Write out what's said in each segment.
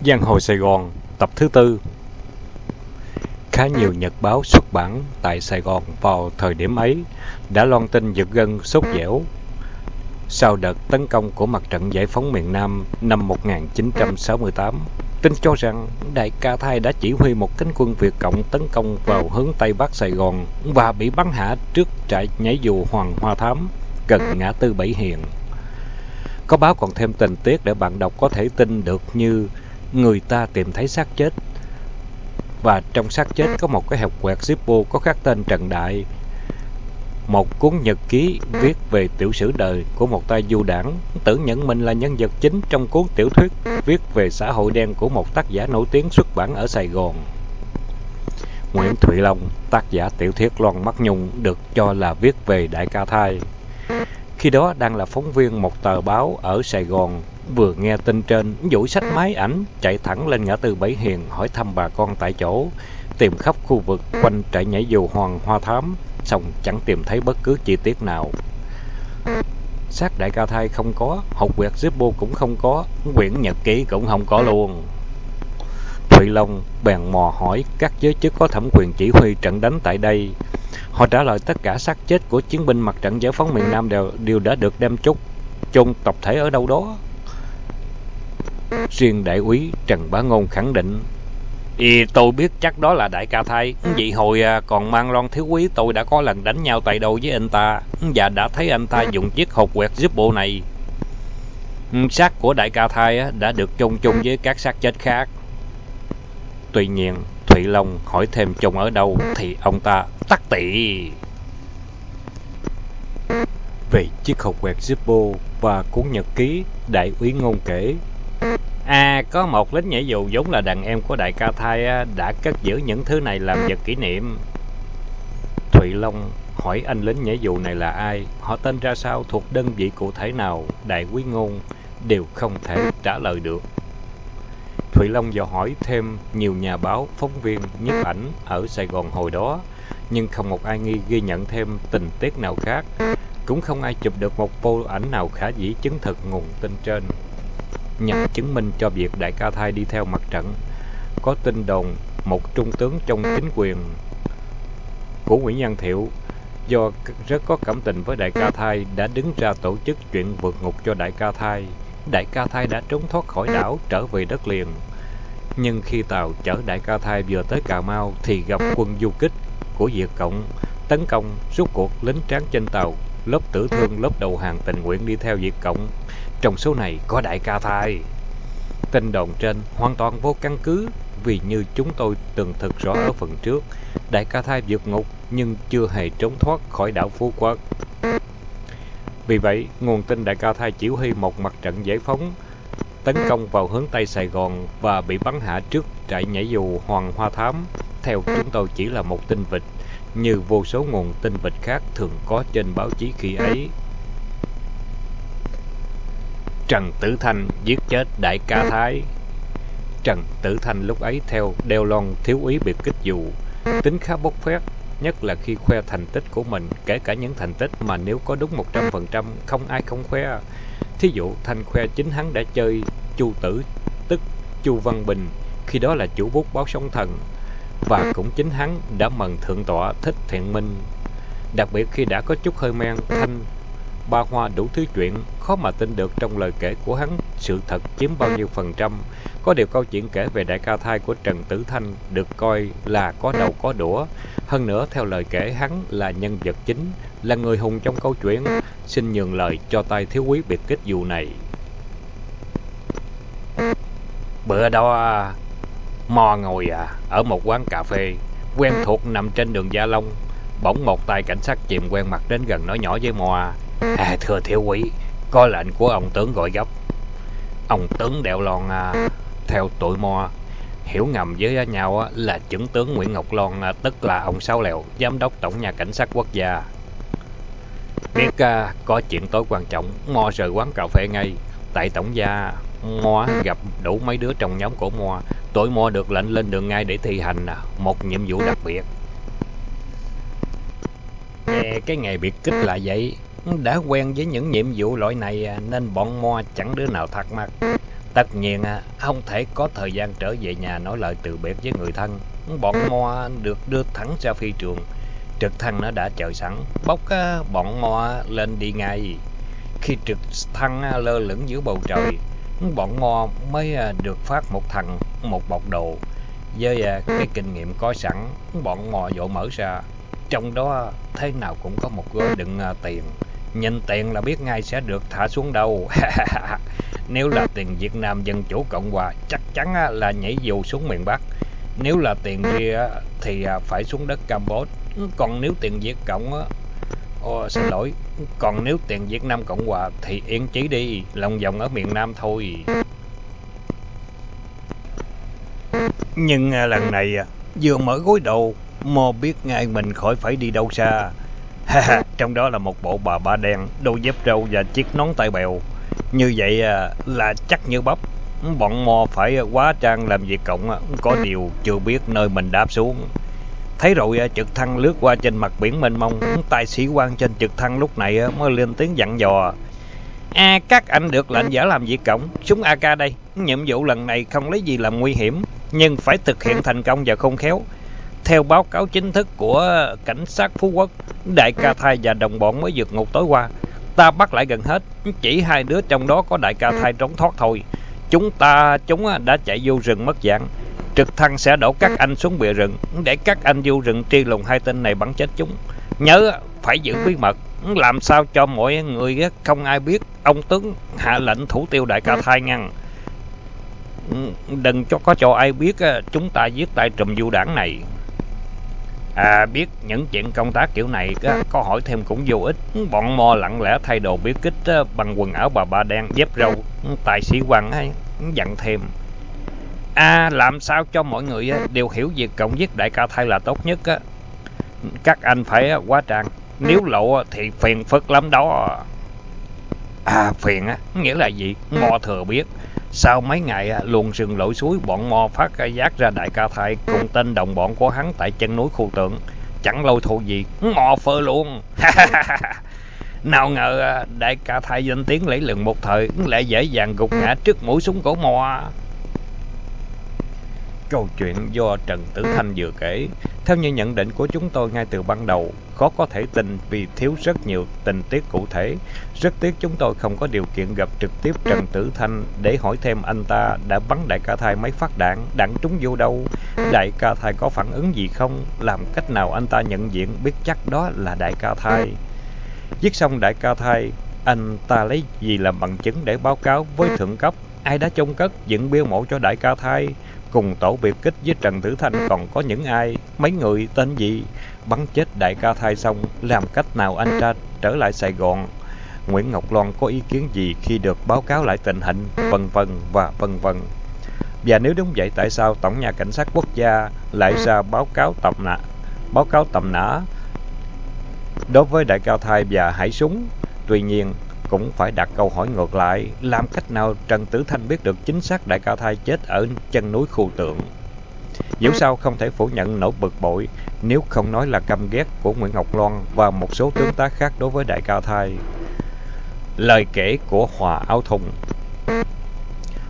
Giang hồ Sài Gòn, tập thứ tư Khá nhiều nhật báo xuất bản tại Sài Gòn vào thời điểm ấy đã loan tin giật gân sốt dẻo sau đợt tấn công của mặt trận giải phóng miền Nam năm 1968. Tin cho rằng Đại ca Thai đã chỉ huy một cánh quân Việt Cộng tấn công vào hướng Tây Bắc Sài Gòn và bị bắn hạ trước trại nhảy dù Hoàng Hoa Thám gần ngã tư Bảy Hiền. Có báo còn thêm tình tiết để bạn đọc có thể tin được như người ta tìm thấy xác chết. Và trong xác chết có một cái hộp quẹt Zippo có khắc tên Trần Đại. Một cuốn nhật ký viết về tiểu sử đời của một tay du đảng tưởng nhận mình là nhân vật chính trong cuốn tiểu thuyết viết về xã hội đen của một tác giả nổi tiếng xuất bản ở Sài Gòn. Nguyễn Thụy Long, tác giả tiểu thuyết Loan Mắt Nhung được cho là viết về Đại ca Thai. Khi đó đang là phóng viên một tờ báo ở Sài Gòn, vừa nghe tin trên, dũi sách máy ảnh, chạy thẳng lên ngã tư Bảy Hiền hỏi thăm bà con tại chỗ, tìm khắp khu vực quanh trại nhảy dù Hoàng Hoa Thám, xong chẳng tìm thấy bất cứ chi tiết nào. Xác đại ca thai không có, hộp quẹt Zippo cũng không có, quyển nhật ký cũng không có luôn. Thụy Long bèn mò hỏi các giới chức có thẩm quyền chỉ huy trận đánh tại đây. Họ trả lời tất cả xác chết của chiến binh mặt trận giải phóng miền Nam đều, đều đã được đem chốt chôn tập thể ở đâu đó. Riêng đại úy Trần Bá Ngôn khẳng định thì tôi biết chắc đó là đại ca thai. Vậy hồi à, còn mang lon thiếu quý tôi đã có lần đánh nhau tay đầu với anh ta và đã thấy anh ta dùng chiếc hộp quẹt giúp bộ này. Xác của đại ca thai đã được chôn chung với các xác chết khác. Tuy nhiên, Thụy Long hỏi thêm chôn ở đâu thì ông ta tắc tị. Về chiếc hộp quẹt Zippo và cuốn nhật ký, đại úy ngôn kể À, có một lính nhảy dù giống là đàn em của đại ca thai đã cất giữ những thứ này làm vật kỷ niệm. Thụy Long hỏi anh lính nhảy dù này là ai, họ tên ra sao, thuộc đơn vị cụ thể nào, đại quý ngôn, đều không thể trả lời được. Thụy Long dò hỏi thêm nhiều nhà báo, phóng viên, nhiếp ảnh ở Sài Gòn hồi đó, nhưng không một ai nghi ghi nhận thêm tình tiết nào khác, cũng không ai chụp được một bộ ảnh nào khả dĩ chứng thực nguồn tin trên nhằm chứng minh cho việc đại ca thai đi theo mặt trận. Có tin đồn một trung tướng trong chính quyền của Nguyễn Văn Thiệu do rất có cảm tình với đại ca thai đã đứng ra tổ chức chuyện vượt ngục cho đại ca thai. Đại ca thai đã trốn thoát khỏi đảo trở về đất liền. Nhưng khi tàu chở đại ca thai vừa tới Cà Mau thì gặp quân du kích của Việt Cộng tấn công rút cuộc lính tráng trên tàu lớp tử thương lớp đầu hàng tình nguyện đi theo Việt Cộng trong số này có đại ca thai. Tin đồn trên hoàn toàn vô căn cứ vì như chúng tôi từng thực rõ ở phần trước, đại ca thai vượt ngục nhưng chưa hề trốn thoát khỏi đảo Phú Quốc. Vì vậy, nguồn tin đại ca thai chỉ huy một mặt trận giải phóng tấn công vào hướng Tây Sài Gòn và bị bắn hạ trước trại nhảy dù Hoàng Hoa Thám. Theo chúng tôi chỉ là một tin vịt, như vô số nguồn tin vịt khác thường có trên báo chí khi ấy. Trần Tử Thanh giết chết đại ca Thái. Trần Tử Thanh lúc ấy theo đeo lon thiếu úy biệt kích dù, tính khá bốc phét, nhất là khi khoe thành tích của mình, kể cả những thành tích mà nếu có đúng 100% không ai không khoe. Thí dụ Thanh khoe chính hắn đã chơi Chu Tử, tức Chu Văn Bình, khi đó là chủ bút báo sóng thần, và cũng chính hắn đã mần thượng tọa thích thiện minh. Đặc biệt khi đã có chút hơi men, Thanh ba hoa đủ thứ chuyện, khó mà tin được trong lời kể của hắn sự thật chiếm bao nhiêu phần trăm. Có điều câu chuyện kể về đại ca thai của Trần Tử Thanh được coi là có đầu có đũa. Hơn nữa, theo lời kể hắn là nhân vật chính, là người hùng trong câu chuyện, xin nhường lời cho tay thiếu quý biệt kích dù này. Bữa đó, Mo ngồi à, ở một quán cà phê, quen thuộc nằm trên đường Gia Long. Bỗng một tay cảnh sát chìm quen mặt đến gần nói nhỏ với Mo À, thưa thiếu quý, có lệnh của ông tướng gọi gấp. Ông tướng đeo lon à, theo tụi mo hiểu ngầm với nhau là trưởng tướng Nguyễn Ngọc Loan, à, tức là ông Sáu Lèo, giám đốc tổng nhà cảnh sát quốc gia. Biết à, có chuyện tối quan trọng, Mo rời quán cà phê ngay. Tại tổng gia, Moa gặp đủ mấy đứa trong nhóm của Moa, Tụi Moa được lệnh lên đường ngay để thi hành một nhiệm vụ đặc biệt. cái ngày biệt kích là vậy, đã quen với những nhiệm vụ loại này à, nên bọn Moa chẳng đứa nào thắc mắc. Tất nhiên à, không thể có thời gian trở về nhà nói lời từ biệt với người thân. Bọn Moa được đưa thẳng ra phi trường. Trực thăng nó đã chờ sẵn, bốc à, bọn Moa lên đi ngay. Khi trực thăng lơ lửng giữa bầu trời, bọn Mo mới à, được phát một thằng, một bọc đồ. Với à, cái kinh nghiệm có sẵn, bọn Mo vội mở ra. Trong đó à, thế nào cũng có một gói đựng tiền. Nhìn tiền là biết ngay sẽ được thả xuống đâu. Nếu là tiền Việt Nam Dân Chủ Cộng Hòa, chắc chắn là nhảy dù xuống miền Bắc. Nếu là tiền kia thì phải xuống đất Campuchia. Còn nếu tiền Việt Cộng, Ồ, xin lỗi, còn nếu tiền Việt Nam Cộng Hòa thì yên chí đi, lòng vòng ở miền Nam thôi. Nhưng à, lần này à, vừa mở gối đầu, mò biết ngay mình khỏi phải đi đâu xa. Trong đó là một bộ bà ba đen, đôi dép râu và chiếc nón tai bèo. Như vậy à, là chắc như bắp. Bọn mò phải quá trang làm việc cộng, có điều chưa biết nơi mình đáp xuống. Thấy rồi trực thăng lướt qua trên mặt biển mênh mông, tài sĩ quan trên trực thăng lúc này mới lên tiếng dặn dò. À, các anh được lệnh giả làm việc cộng, súng AK đây. Nhiệm vụ lần này không lấy gì làm nguy hiểm, nhưng phải thực hiện thành công và không khéo. Theo báo cáo chính thức của cảnh sát Phú Quốc, Đại ca Thai và đồng bọn mới vượt ngục tối qua. Ta bắt lại gần hết, chỉ hai đứa trong đó có Đại ca Thai trốn thoát thôi. Chúng ta, chúng đã chạy vô rừng mất dạng. Trực thăng sẽ đổ các anh xuống bìa rừng, để các anh vô rừng tri lùng hai tên này bắn chết chúng. Nhớ, phải giữ bí mật, làm sao cho mọi người không ai biết ông tướng hạ lệnh thủ tiêu Đại ca Thai ngăn. Đừng cho có cho ai biết chúng ta giết tay trùm du đảng này. À, biết những chuyện công tác kiểu này có hỏi thêm cũng vô ích. Bọn mò lặng lẽ thay đồ biểu kích bằng quần áo bà ba đen, dép râu, tài sĩ quan ấy, dặn thêm. À, làm sao cho mọi người đều hiểu việc cộng giết đại ca thay là tốt nhất. Các anh phải quá trang. Nếu lộ thì phiền phức lắm đó. À, phiền á, nghĩa là gì? Mò thừa biết. Sau mấy ngày luồn rừng lội suối, bọn mò phát giác ra đại ca thai cùng tên đồng bọn của hắn tại chân núi khu tượng. Chẳng lâu thù gì, mò phơ luôn. Nào ngờ đại ca thai danh tiếng lấy lừng một thời, lại dễ dàng gục ngã trước mũi súng của mò. Câu chuyện do Trần Tử Thanh vừa kể, theo như nhận định của chúng tôi ngay từ ban đầu, khó có thể tin vì thiếu rất nhiều tình tiết cụ thể. Rất tiếc chúng tôi không có điều kiện gặp trực tiếp Trần Tử Thanh để hỏi thêm anh ta đã bắn đại ca thai mấy phát đạn, đạn trúng vô đâu, đại ca thai có phản ứng gì không, làm cách nào anh ta nhận diện biết chắc đó là đại ca thai. Giết xong đại ca thai, anh ta lấy gì làm bằng chứng để báo cáo với thượng cấp? Ai đã trông cất dựng bia mộ cho đại ca thai Cùng tổ biệt kích với Trần Tử Thanh còn có những ai, mấy người tên gì? Bắn chết đại ca thai xong, làm cách nào anh ta trở lại Sài Gòn? Nguyễn Ngọc Loan có ý kiến gì khi được báo cáo lại tình hình, vân vân và vân vân. Và nếu đúng vậy, tại sao Tổng nhà Cảnh sát Quốc gia lại ra báo cáo tầm nã, báo cáo tầm nã đối với đại cao thai và hải súng? Tuy nhiên, cũng phải đặt câu hỏi ngược lại, làm cách nào Trần Tử Thanh biết được chính xác đại ca thai chết ở chân núi khu tượng? Dẫu sao không thể phủ nhận nỗi bực bội, nếu không nói là căm ghét của Nguyễn Ngọc Loan và một số tướng tá khác đối với đại ca thai. Lời kể của Hòa Áo Thùng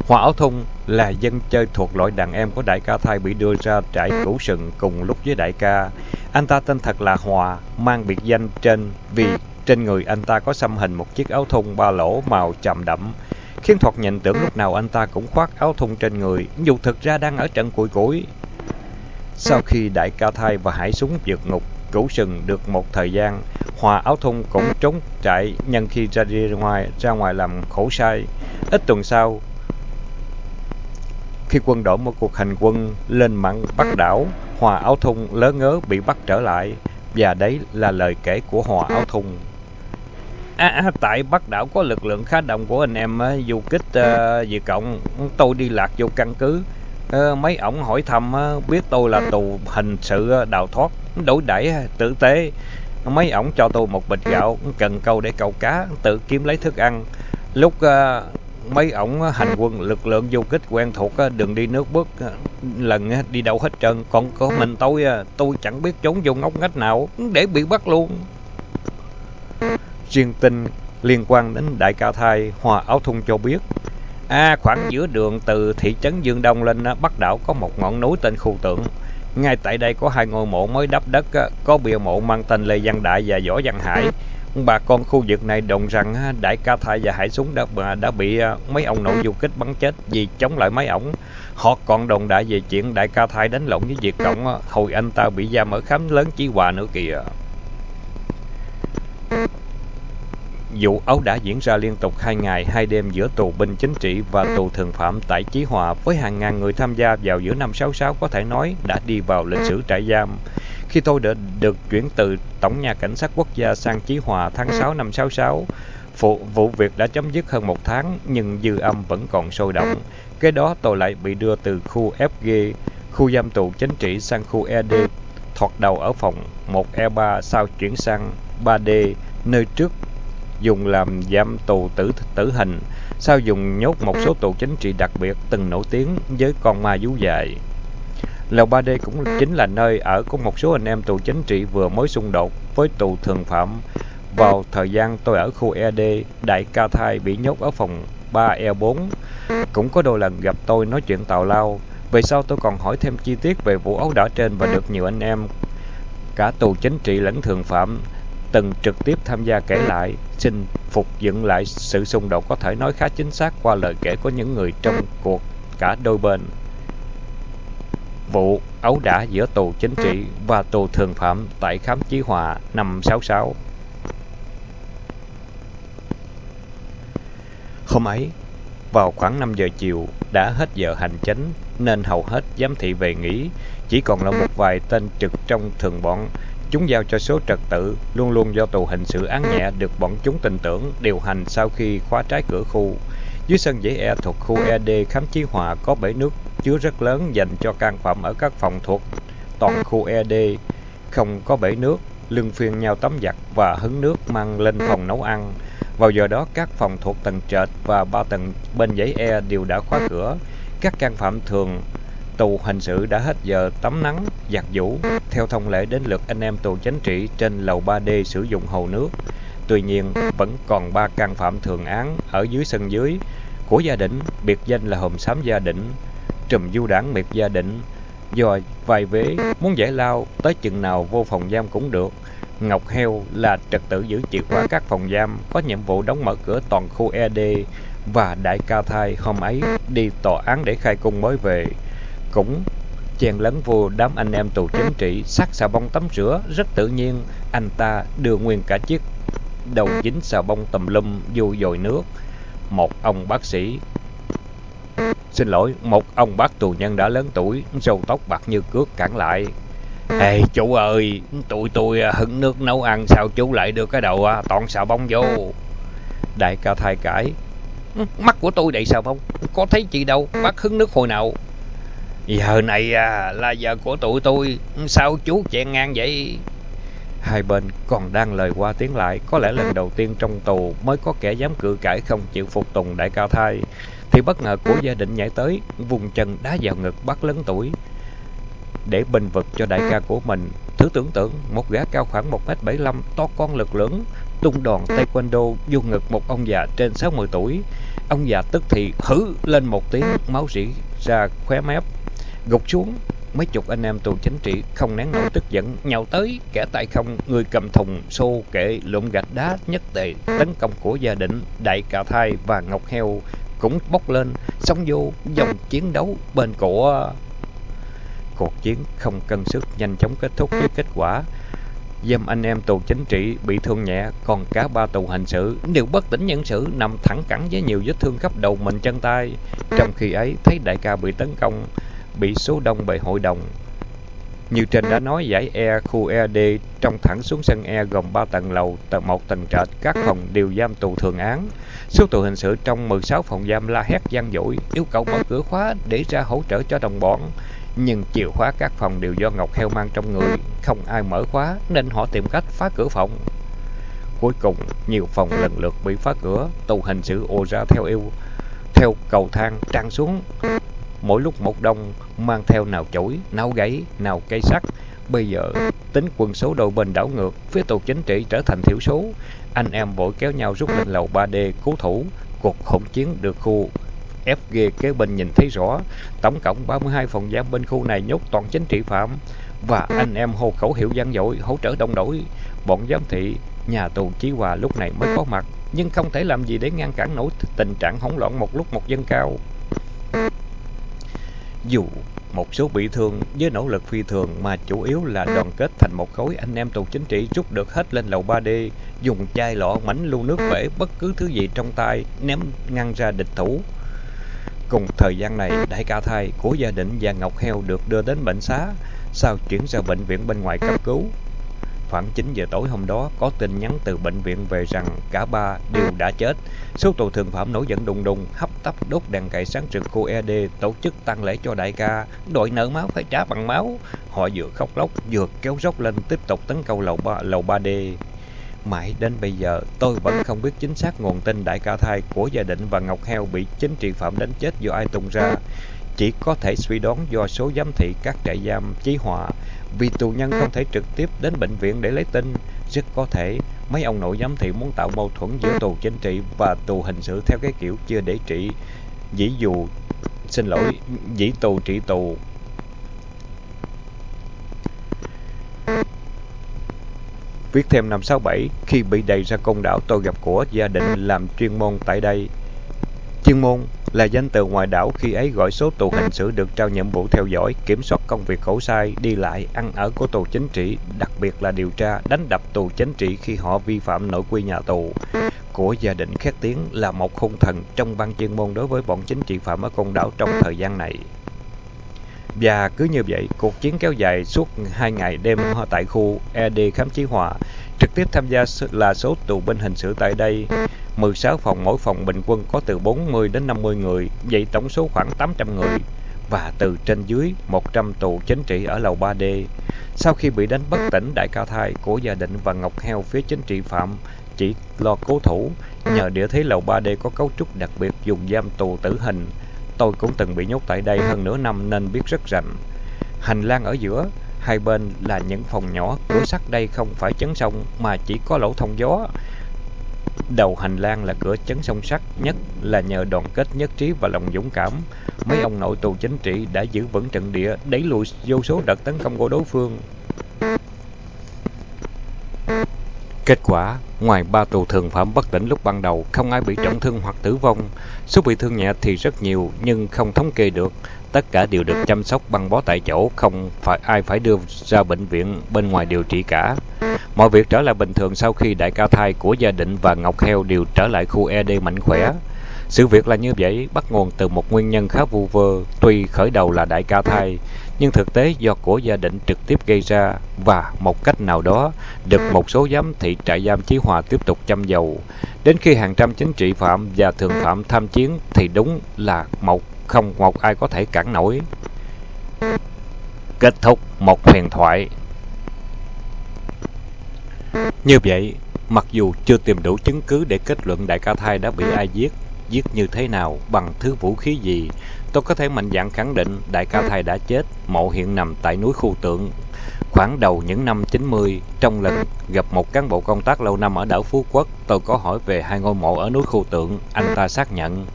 Hòa Áo Thùng là dân chơi thuộc loại đàn em của đại ca thai bị đưa ra trại cửu sừng cùng lúc với đại ca. Anh ta tên thật là Hòa, mang biệt danh trên vì trên người anh ta có xăm hình một chiếc áo thun ba lỗ màu trầm đậm, khiến Thuật nhìn tưởng lúc nào anh ta cũng khoác áo thun trên người, dù thực ra đang ở trận cùi củi. Sau khi Đại Ca Thai và Hải Súng vượt ngục, cửu sừng được một thời gian, Hòa áo thun cũng trốn chạy nhân khi ra đi ngoài ra ngoài làm khổ sai. Ít tuần sau, khi quân đội một cuộc hành quân lên mặn Bắc đảo, Hòa áo thun lớn ngớ bị bắt trở lại, và đấy là lời kể của Hòa áo thun. À, à, tại Bắc đảo có lực lượng khá đông của anh em uh, du kích uh, Việt Cộng. Tôi đi lạc vô căn cứ. Uh, mấy ổng hỏi thăm uh, biết tôi là tù hình sự đào thoát, đổi đẩy tử tế. Mấy ổng cho tôi một bịch gạo, cần câu để câu cá, tự kiếm lấy thức ăn. Lúc uh, mấy ổng hành quân lực lượng du kích quen thuộc đừng đi nước bước lần đi đâu hết trơn còn có mình tôi tôi chẳng biết trốn vô ngóc ngách nào để bị bắt luôn riêng tin liên quan đến đại ca thai Hòa Áo Thun cho biết, À, khoảng giữa đường từ thị trấn Dương Đông lên Bắc đảo có một ngọn núi tên Khu Tượng. Ngay tại đây có hai ngôi mộ mới đắp đất, có bia mộ mang tên Lê Văn Đại và Võ Văn Hải. Bà con khu vực này đồn rằng Đại Ca Thai và Hải Súng đã đã bị mấy ông nội du kích bắn chết vì chống lại mấy ổng. Họ còn đồn đại về chuyện Đại Ca Thai đánh lộn với Việt Cộng hồi anh ta bị giam ở khám lớn Chí Hòa nữa kìa. Vụ ấu đã diễn ra liên tục hai ngày, hai đêm giữa tù binh chính trị và tù thường phạm tại Chí Hòa với hàng ngàn người tham gia vào giữa năm 66 có thể nói đã đi vào lịch sử trại giam. Khi tôi đã được chuyển từ Tổng nhà Cảnh sát Quốc gia sang Chí Hòa tháng 6 năm 66, vụ, vụ việc đã chấm dứt hơn một tháng nhưng dư âm vẫn còn sôi động. Kế đó tôi lại bị đưa từ khu FG, khu giam tù chính trị sang khu ED, thoạt đầu ở phòng 1E3 sau chuyển sang 3D, nơi trước dùng làm giam tù tử tử hình, sau dùng nhốt một số tù chính trị đặc biệt từng nổi tiếng với con ma vú dài. Lầu 3D cũng chính là nơi ở của một số anh em tù chính trị vừa mới xung đột với tù thường phạm. Vào thời gian tôi ở khu ED, Đại Ca Thai bị nhốt ở phòng 3E4. Cũng có đôi lần gặp tôi nói chuyện tào lao. Về sau tôi còn hỏi thêm chi tiết về vụ ấu đả trên và được nhiều anh em cả tù chính trị lẫn thường phạm từng trực tiếp tham gia kể lại, xin phục dựng lại sự xung đột có thể nói khá chính xác qua lời kể của những người trong cuộc cả đôi bên. Vụ ấu đả giữa tù chính trị và tù thường phạm tại khám chí hòa năm 66. Hôm ấy, vào khoảng 5 giờ chiều, đã hết giờ hành chánh nên hầu hết giám thị về nghỉ, chỉ còn là một vài tên trực trong thường bọn Chúng giao cho số trật tự, luôn luôn do tù hình sự án nhẹ được bọn chúng tin tưởng điều hành sau khi khóa trái cửa khu. Dưới sân dãy E thuộc khu ED khám chí hòa có bể nước chứa rất lớn dành cho can phạm ở các phòng thuộc toàn khu ED. Không có bể nước, lưng phiên nhau tắm giặt và hứng nước mang lên phòng nấu ăn. Vào giờ đó, các phòng thuộc tầng trệt và ba tầng bên dãy E đều đã khóa cửa. Các can phạm thường tù hình sự đã hết giờ tắm nắng, giặt vũ. Theo thông lệ đến lượt anh em tù chính trị trên lầu 3D sử dụng hồ nước. Tuy nhiên, vẫn còn ba căn phạm thường án ở dưới sân dưới của gia đình, biệt danh là Hòm Xám Gia Định, Trùm Du Đảng Miệt Gia Định. Do vài vế muốn giải lao, tới chừng nào vô phòng giam cũng được. Ngọc Heo là trật tự giữ chìa khóa các phòng giam, có nhiệm vụ đóng mở cửa toàn khu ED và Đại Ca Thai hôm ấy đi tòa án để khai cung mới về cũng chen lấn vô đám anh em tù chính trị sát xà bông tắm rửa. Rất tự nhiên, anh ta đưa nguyên cả chiếc đầu dính xà bông tùm lum vô dồi nước. Một ông bác sĩ, xin lỗi, một ông bác tù nhân đã lớn tuổi, râu tóc bạc như cước cản lại. Ê, chú ơi, tụi tôi hứng nước nấu ăn, sao chú lại đưa cái đầu à, toàn xà bông vô? Đại ca thay cãi, mắt của tôi đầy xà bông, có thấy chị đâu, bác hứng nước hồi nào? Giờ này à, là giờ của tụi tôi, sao chú chẹn ngang vậy? Hai bên còn đang lời qua tiếng lại, có lẽ lần đầu tiên trong tù mới có kẻ dám cự cãi không chịu phục tùng đại cao thai. Thì bất ngờ của gia đình nhảy tới, vùng chân đá vào ngực bắt lớn tuổi. Để bình vực cho đại ca của mình, thử tưởng tượng một gã cao khoảng 1m75, to con lực lưỡng, tung đòn taekwondo vô ngực một ông già trên 60 tuổi. Ông già tức thì hử lên một tiếng, máu rỉ ra khóe mép, gục xuống, mấy chục anh em tù chính trị không nén nổi tức giận, nhào tới, kẻ tay không, người cầm thùng xô kệ lụm gạch đá nhất tề, tấn công của gia đình, đại cà thai và ngọc heo cũng bốc lên, xông vô dòng chiến đấu bên của cuộc chiến không cân sức, nhanh chóng kết thúc với kết quả. Dâm anh em tù chính trị bị thương nhẹ, còn cả ba tù hình sự đều bất tỉnh nhân sự, nằm thẳng cẳng với nhiều vết thương khắp đầu mình chân tay. Trong khi ấy, thấy đại ca bị tấn công bị số đông bởi hội đồng. Như trên đã nói, giải E khu ED trong thẳng xuống sân E gồm 3 tầng lầu, tầng 1 tầng trệt, các phòng đều giam tù thường án. Số tù hình sự trong 16 phòng giam la hét gian dỗi, yêu cầu mở cửa khóa để ra hỗ trợ cho đồng bọn. Nhưng chìa khóa các phòng đều do Ngọc Heo mang trong người, không ai mở khóa nên họ tìm cách phá cửa phòng. Cuối cùng, nhiều phòng lần lượt bị phá cửa, tù hình sự ô ra theo yêu, theo cầu thang trang xuống mỗi lúc một đông mang theo nào chổi, nào gãy, nào cây sắt. Bây giờ, tính quân số đôi bên đảo ngược, phía tù chính trị trở thành thiểu số. Anh em vội kéo nhau rút lên lầu 3D cứu thủ. Cuộc hỗn chiến được khu FG kế bên nhìn thấy rõ, tổng cộng 32 phòng giam bên khu này nhốt toàn chính trị phạm và anh em hô khẩu hiệu gian dội hỗ trợ đồng đội. Bọn giám thị nhà tù Chí Hòa lúc này mới có mặt, nhưng không thể làm gì để ngăn cản nổi tình trạng hỗn loạn một lúc một dân cao. Dù một số bị thương với nỗ lực phi thường mà chủ yếu là đoàn kết thành một khối anh em tù chính trị rút được hết lên lầu 3D, dùng chai lọ mảnh lưu nước bể bất cứ thứ gì trong tay ném ngăn ra địch thủ. Cùng thời gian này, đại ca thai của gia đình và Ngọc Heo được đưa đến bệnh xá, sau chuyển ra bệnh viện bên ngoài cấp cứu. Khoảng 9 giờ tối hôm đó, có tin nhắn từ bệnh viện về rằng cả ba đều đã chết. Số tù thường phạm nổi giận đùng đùng, hấp tấp đốt đèn cày sáng trực khu ED, tổ chức tăng lễ cho đại ca. Đội nợ máu phải trả bằng máu. Họ vừa khóc lóc, vừa kéo róc lên tiếp tục tấn công lầu 3, lầu 3D. Mãi đến bây giờ, tôi vẫn không biết chính xác nguồn tin đại ca thai của gia đình và Ngọc Heo bị chính trị phạm đánh chết do ai tung ra. Chỉ có thể suy đoán do số giám thị các trại giam chí hòa vì tù nhân không thể trực tiếp đến bệnh viện để lấy tin. Rất có thể mấy ông nội giám thị muốn tạo mâu thuẫn giữa tù chính trị và tù hình sự theo cái kiểu chưa để trị. Dĩ dù, xin lỗi, dĩ tù trị tù. Viết thêm năm 67, khi bị đầy ra công đảo tôi gặp của gia đình làm chuyên môn tại đây. Chuyên môn là danh từ ngoài đảo khi ấy gọi số tù hình sự được trao nhiệm vụ theo dõi, kiểm soát công việc khổ sai, đi lại, ăn ở của tù chính trị, đặc biệt là điều tra, đánh đập tù chính trị khi họ vi phạm nội quy nhà tù. Của gia đình khét tiếng là một hung thần trong ban chuyên môn đối với bọn chính trị phạm ở côn đảo trong thời gian này. Và cứ như vậy, cuộc chiến kéo dài suốt hai ngày đêm tại khu ED Khám Chí Hòa. Trực tiếp tham gia là số tù binh hình sự tại đây. 16 phòng mỗi phòng bình quân có từ 40 đến 50 người, vậy tổng số khoảng 800 người và từ trên dưới 100 tù chính trị ở lầu 3D. Sau khi bị đánh bất tỉnh đại ca thai của gia đình và Ngọc Heo phía chính trị phạm chỉ lo cố thủ, nhờ địa thế lầu 3D có cấu trúc đặc biệt dùng giam tù tử hình. Tôi cũng từng bị nhốt tại đây hơn nửa năm nên biết rất rành. Hành lang ở giữa, hai bên là những phòng nhỏ, cửa sắt đây không phải chấn sông mà chỉ có lỗ thông gió. Đầu hành lang là cửa chấn sông sắt, nhất là nhờ đoàn kết nhất trí và lòng dũng cảm. Mấy ông nội tù chính trị đã giữ vững trận địa, đẩy lùi vô số đợt tấn công của đối phương. Kết quả, ngoài ba tù thường phạm bất tỉnh lúc ban đầu, không ai bị trọng thương hoặc tử vong. Số bị thương nhẹ thì rất nhiều, nhưng không thống kê được. Tất cả đều được chăm sóc băng bó tại chỗ, không phải ai phải đưa ra bệnh viện bên ngoài điều trị cả. Mọi việc trở lại bình thường sau khi đại ca thai của gia đình và Ngọc Heo đều trở lại khu ED mạnh khỏe. Sự việc là như vậy, bắt nguồn từ một nguyên nhân khá vu vơ, tuy khởi đầu là đại ca thai, nhưng thực tế do của gia đình trực tiếp gây ra và một cách nào đó được một số giám thị trại giam Chí Hòa tiếp tục chăm dầu. Đến khi hàng trăm chính trị phạm và thường phạm tham chiến thì đúng là một không một ai có thể cản nổi. Kết thúc một huyền thoại Như vậy, mặc dù chưa tìm đủ chứng cứ để kết luận đại ca thai đã bị ai giết, giết như thế nào, bằng thứ vũ khí gì, tôi có thể mạnh dạn khẳng định đại ca thai đã chết, mộ hiện nằm tại núi khu tượng. Khoảng đầu những năm 90, trong lần gặp một cán bộ công tác lâu năm ở đảo Phú Quốc, tôi có hỏi về hai ngôi mộ ở núi khu tượng, anh ta xác nhận.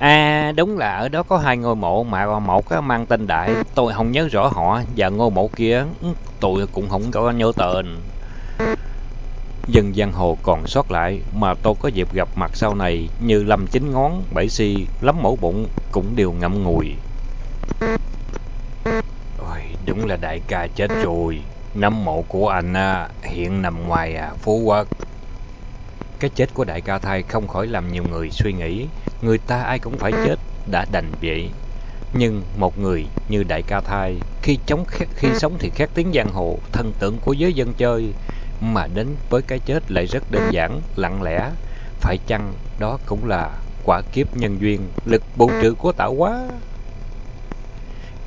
À đúng là ở đó có hai ngôi mộ mà một mang tên đại. Tôi không nhớ rõ họ Và ngôi mộ kia tôi cũng không có nhớ tên. Dân giang hồ còn sót lại Mà tôi có dịp gặp mặt sau này Như Lâm Chính Ngón, Bảy Si, Lắm Mẫu Bụng Cũng đều ngậm ngùi. Ôi, Đúng là đại ca chết rồi. Nấm mộ của anh à, hiện nằm ngoài à, Phú Quốc. Cái chết của đại ca thai không khỏi làm nhiều người suy nghĩ, người ta ai cũng phải chết, đã đành vậy. Nhưng một người như đại ca thai, khi chống khi sống thì khét tiếng giang hồ, thân tượng của giới dân chơi, mà đến với cái chết lại rất đơn giản, lặng lẽ. Phải chăng đó cũng là quả kiếp nhân duyên, lực bổ trừ của tạo hóa?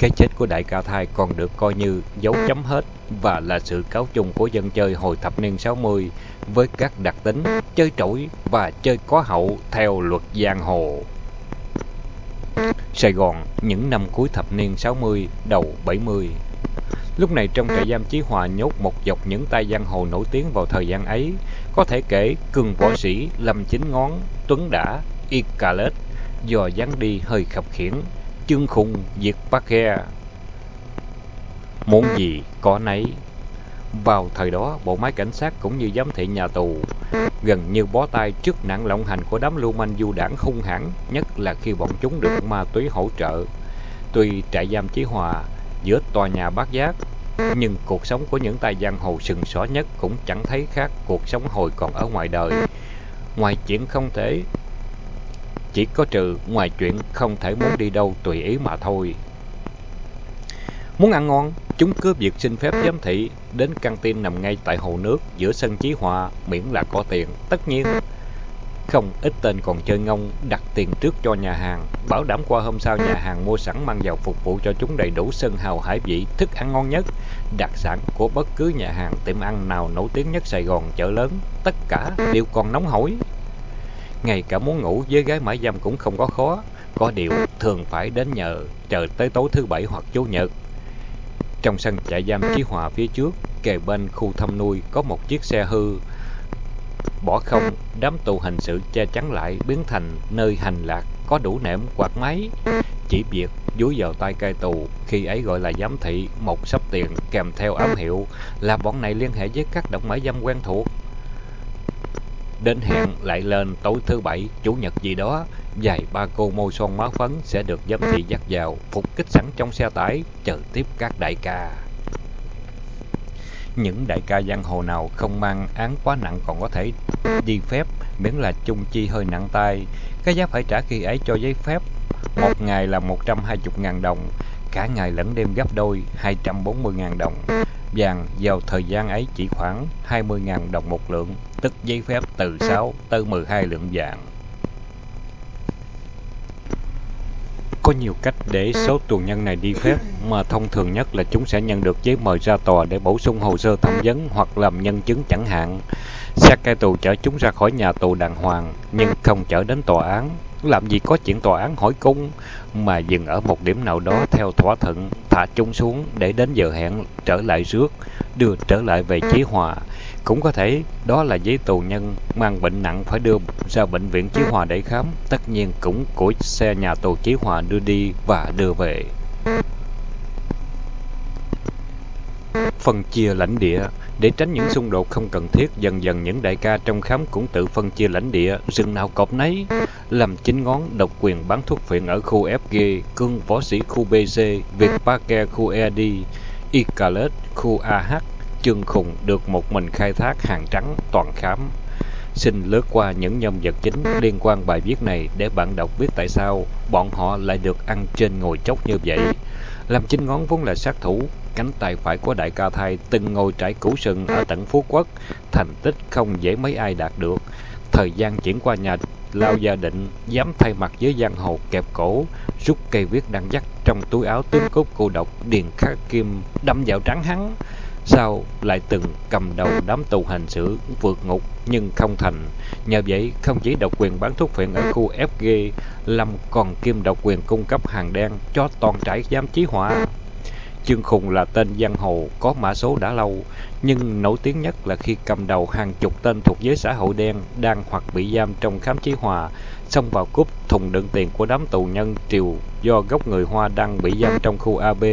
Cái chết của đại ca thai còn được coi như dấu chấm hết và là sự cáo chung của dân chơi hồi thập niên 60 với các đặc tính chơi trội và chơi có hậu theo luật giang hồ. Sài Gòn những năm cuối thập niên 60, đầu 70. Lúc này trong trại giam Chí Hòa nhốt một dọc những tay giang hồ nổi tiếng vào thời gian ấy, có thể kể cường võ sĩ Lâm Chính Ngón, Tuấn Đã, Y Cà Lết, do dáng đi hơi khập khiển, chương khùng diệt bác ghe. Muốn gì có nấy. Vào thời đó, bộ máy cảnh sát cũng như giám thị nhà tù gần như bó tay trước nạn lộng hành của đám lưu manh du đảng hung hãn, nhất là khi bọn chúng được ma túy hỗ trợ. Tuy trại giam Chí Hòa giữa tòa nhà bát giác, nhưng cuộc sống của những tài giang hồ sừng sỏ nhất cũng chẳng thấy khác cuộc sống hồi còn ở ngoài đời. Ngoài chuyện không thể, chỉ có trừ ngoài chuyện không thể muốn đi đâu tùy ý mà thôi. Muốn ăn ngon, chúng cướp việc xin phép giám thị đến căng tin nằm ngay tại hồ nước giữa sân Chí Hòa miễn là có tiền. Tất nhiên, không ít tên còn chơi ngông đặt tiền trước cho nhà hàng, bảo đảm qua hôm sau nhà hàng mua sẵn mang vào phục vụ cho chúng đầy đủ sân hào hải vị, thức ăn ngon nhất, đặc sản của bất cứ nhà hàng tiệm ăn nào nổi tiếng nhất Sài Gòn chợ lớn, tất cả đều còn nóng hổi. Ngay cả muốn ngủ với gái mãi dâm cũng không có khó, có điều thường phải đến nhờ chờ tới tối thứ bảy hoặc chủ nhật. Trong sân trại giam Chí Hòa phía trước, kề bên khu thăm nuôi có một chiếc xe hư. Bỏ không, đám tù hình sự che chắn lại biến thành nơi hành lạc có đủ nệm quạt máy. Chỉ việc dúi vào tay cai tù, khi ấy gọi là giám thị, một sắp tiền kèm theo ám hiệu là bọn này liên hệ với các động mãi dâm quen thuộc. Đến hẹn lại lên tối thứ bảy, chủ nhật gì đó, vài ba cô môi son má phấn sẽ được giám thị dắt vào, phục kích sẵn trong xe tải, chờ tiếp các đại ca. Những đại ca giang hồ nào không mang án quá nặng còn có thể đi phép, miễn là chung chi hơi nặng tay. Cái giá phải trả khi ấy cho giấy phép, một ngày là 120.000 đồng, cả ngày lẫn đêm gấp đôi, 240.000 đồng. Vàng vào thời gian ấy chỉ khoảng 20.000 đồng một lượng, tức giấy phép từ 6 tới 12 lượng vàng. Có nhiều cách để số tù nhân này đi phép, mà thông thường nhất là chúng sẽ nhận được giấy mời ra tòa để bổ sung hồ sơ thẩm vấn hoặc làm nhân chứng chẳng hạn. Xe cai tù chở chúng ra khỏi nhà tù đàng hoàng, nhưng không chở đến tòa án. Làm gì có chuyện tòa án hỏi cung, mà dừng ở một điểm nào đó theo thỏa thuận, thả chúng xuống để đến giờ hẹn trở lại rước, đưa trở lại về Chí Hòa. Cũng có thể đó là giấy tù nhân mang bệnh nặng phải đưa ra bệnh viện Chí Hòa để khám. Tất nhiên cũng của xe nhà tù Chí Hòa đưa đi và đưa về. Phân chia lãnh địa để tránh những xung đột không cần thiết, dần dần những đại ca trong khám cũng tự phân chia lãnh địa, rừng nào cọp nấy. Làm chính ngón độc quyền bán thuốc phiện ở khu FG, cương võ sĩ khu BC, Việt Parker khu ED, Icalet khu AH, chương khùng được một mình khai thác hàng trắng toàn khám. Xin lướt qua những nhân vật chính liên quan bài viết này để bạn đọc biết tại sao bọn họ lại được ăn trên ngồi chốc như vậy. Làm chính ngón vốn là sát thủ, cánh tay phải của đại ca thai từng ngồi trải củ sừng ở tận Phú Quốc, thành tích không dễ mấy ai đạt được. Thời gian chuyển qua nhà lao gia định, dám thay mặt với giang hồ kẹp cổ, rút cây viết đang dắt trong túi áo tướng cốt cô độc, điền khắc kim, đâm vào trắng hắn. Sau lại từng cầm đầu đám tù hành xử vượt ngục nhưng không thành. Nhờ vậy, không chỉ độc quyền bán thuốc phiện ở khu FG, Lâm còn kiêm độc quyền cung cấp hàng đen cho toàn trại giam chí hỏa. Chương Khùng là tên giang hồ có mã số đã lâu, nhưng nổi tiếng nhất là khi cầm đầu hàng chục tên thuộc giới xã hội đen đang hoặc bị giam trong khám chí hòa, xông vào cúp thùng đựng tiền của đám tù nhân triều do gốc người Hoa đang bị giam trong khu AB.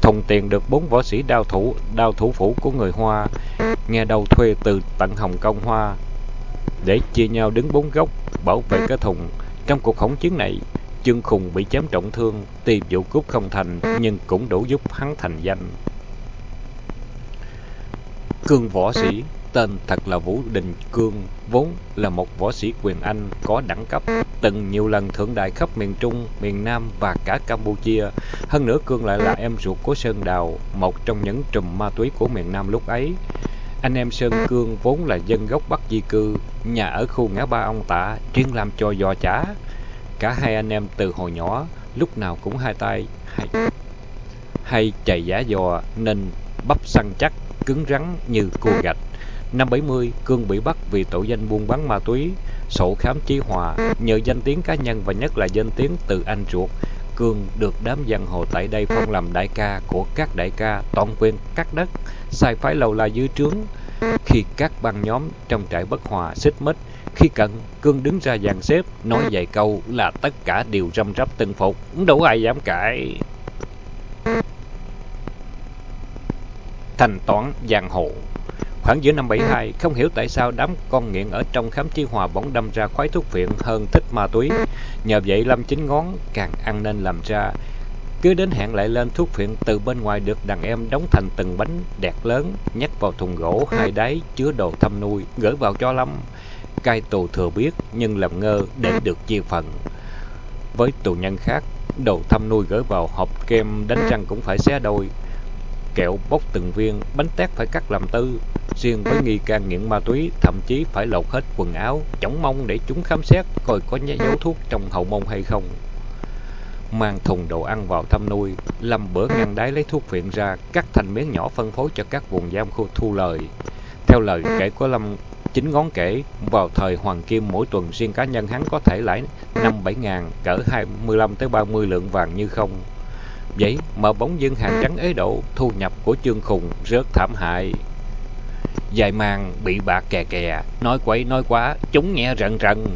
Thùng tiền được bốn võ sĩ đao thủ đao thủ phủ của người Hoa nghe đầu thuê từ tận Hồng Kông Hoa để chia nhau đứng bốn góc bảo vệ cái thùng. Trong cuộc hỗn chiến này, Chương Khùng bị chém trọng thương, tuy vụ cướp không thành nhưng cũng đủ giúp hắn thành danh. Cương võ sĩ, tên thật là Vũ Đình Cương, vốn là một võ sĩ quyền Anh có đẳng cấp, từng nhiều lần thượng đại khắp miền Trung, miền Nam và cả Campuchia. Hơn nữa Cương lại là em ruột của Sơn Đào, một trong những trùm ma túy của miền Nam lúc ấy. Anh em Sơn Cương vốn là dân gốc Bắc di cư, nhà ở khu ngã ba ông tạ, chuyên làm cho giò chả. Cả hai anh em từ hồi nhỏ, lúc nào cũng hai tay, hay, hay chạy giả dò nên bắp săn chắc, cứng rắn như cua gạch. Năm 70, Cương bị bắt vì tội danh buôn bán ma túy, sổ khám chí hòa, nhờ danh tiếng cá nhân và nhất là danh tiếng từ anh ruột. Cương được đám giang hồ tại đây phong làm đại ca của các đại ca toàn quyền cắt đất, sai phái lầu la dưới trướng. Khi các băng nhóm trong trại bất hòa xích mích, khi cần, Cương đứng ra dàn xếp, nói vài câu là tất cả đều răm rắp từng phục, đâu ai dám cãi. Thanh toán giang hồ Khoảng giữa năm 72, không hiểu tại sao đám con nghiện ở trong khám chi hòa bỗng đâm ra khoái thuốc viện hơn thích ma túy. Nhờ vậy Lâm Chính Ngón càng ăn nên làm ra. Cứ đến hẹn lại lên thuốc viện từ bên ngoài được đàn em đóng thành từng bánh đẹp lớn, nhét vào thùng gỗ hai đáy chứa đồ thăm nuôi, gửi vào cho Lâm. Cai tù thừa biết nhưng làm ngơ để được chia phần. Với tù nhân khác, đồ thăm nuôi gửi vào hộp kem đánh răng cũng phải xé đôi kẹo bốc từng viên, bánh tét phải cắt làm tư. Riêng với nghi can nghiện ma túy, thậm chí phải lột hết quần áo, chống mong để chúng khám xét coi có dấu thuốc trong hậu môn hay không. Mang thùng đồ ăn vào thăm nuôi, lâm bữa ngăn đáy lấy thuốc viện ra, cắt thành miếng nhỏ phân phối cho các vùng giam khu thu lời. Theo lời kể của Lâm, chính ngón kể, vào thời Hoàng Kim mỗi tuần riêng cá nhân hắn có thể lãi 5-7 ngàn, cỡ 25 tới 30 lượng vàng như không. Vậy mà bóng dưng hàng trắng ế độ, thu nhập của chương khùng rất thảm hại. Dài màng bị bạc kè kè, nói quậy nói quá, chúng nghe rần rần.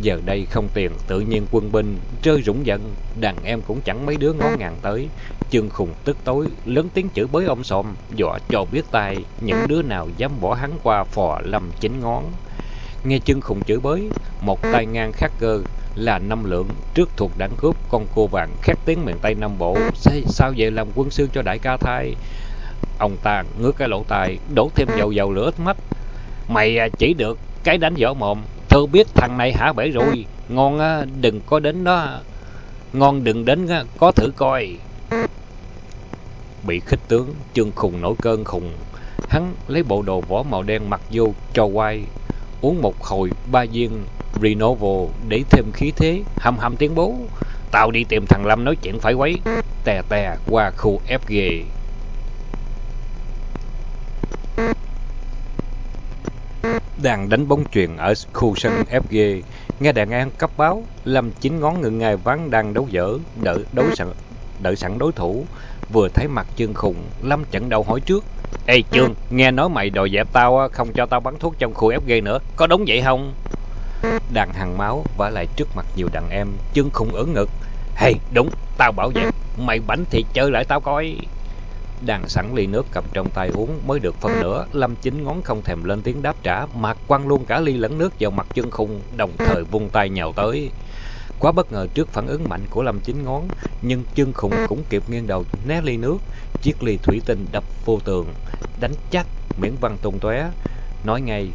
Giờ đây không tiền, tự nhiên quân binh, rơi rủng giận, đàn em cũng chẳng mấy đứa ngó ngàng tới. Chương khùng tức tối, lớn tiếng chửi bới ông xòm, dọa cho biết tay, những đứa nào dám bỏ hắn qua phò lầm chính ngón. Nghe chương khùng chửi bới, một tay ngang khắc cơ, là năm lượng trước thuộc đảng cướp con cô vàng khét tiếng miền Tây Nam Bộ. Sao vậy làm quân sư cho đại ca thai? Ông ta ngước cái lỗ tai, đổ thêm dầu dầu lửa mắt. Mày à, chỉ được cái đánh võ mồm. Thưa biết thằng này hả bể rồi. Ngon á, đừng có đến đó. Ngon đừng đến á, có thử coi. Bị khích tướng, chương khùng nổi cơn khùng. Hắn lấy bộ đồ võ màu đen mặc vô, cho quay. Uống một hồi ba viên Renovo để thêm khí thế, hầm hầm tiếng bố. Tao đi tìm thằng Lâm nói chuyện phải quấy. Tè tè qua khu FG. Đang đánh bóng chuyền ở khu sân FG, nghe đàn an cấp báo, Lâm chín ngón ngừng ngài ván đang đấu dở, đợi đối sẵn, đợi sẵn đối thủ. Vừa thấy mặt chương khùng, Lâm chặn đầu hỏi trước. Ê Trương, nghe nói mày đòi dẹp tao không cho tao bắn thuốc trong khu FG nữa, có đúng vậy không? Đàn hàng máu vả lại trước mặt nhiều đàn em, chân khùng ở ngực. Hey, đúng, tao bảo vệ, mày bánh thì chơi lại tao coi. Đàn sẵn ly nước cầm trong tay uống mới được phân nửa, Lâm Chính ngón không thèm lên tiếng đáp trả, mặt quăng luôn cả ly lẫn nước vào mặt chân khung, đồng thời vung tay nhào tới. Quá bất ngờ trước phản ứng mạnh của Lâm Chính ngón, nhưng chân khung cũng kịp nghiêng đầu né ly nước, chiếc ly thủy tinh đập vô tường, đánh chắc miễn văn tung tóe. Nói ngay,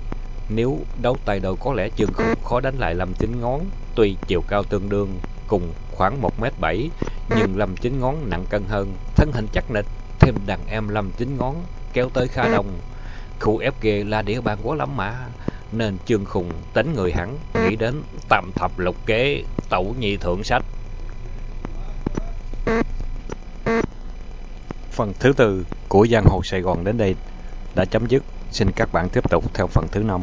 nếu đấu tay đầu có lẽ chân khung khó đánh lại Lâm Chính Ngón, tuy chiều cao tương đương cùng khoảng 1m7, nhưng Lâm Chính Ngón nặng cân hơn, thân hình chắc nịch, thêm đàn em Lâm Chính Ngón kéo tới Kha Đông. Khu FG là địa bàn quá lắm mà, nên trương khùng tính người hắn, nghĩ đến tam thập lục kế, tẩu nhị thượng sách. Phần thứ tư của Giang Hồ Sài Gòn đến đây đã chấm dứt. Xin các bạn tiếp tục theo phần thứ năm.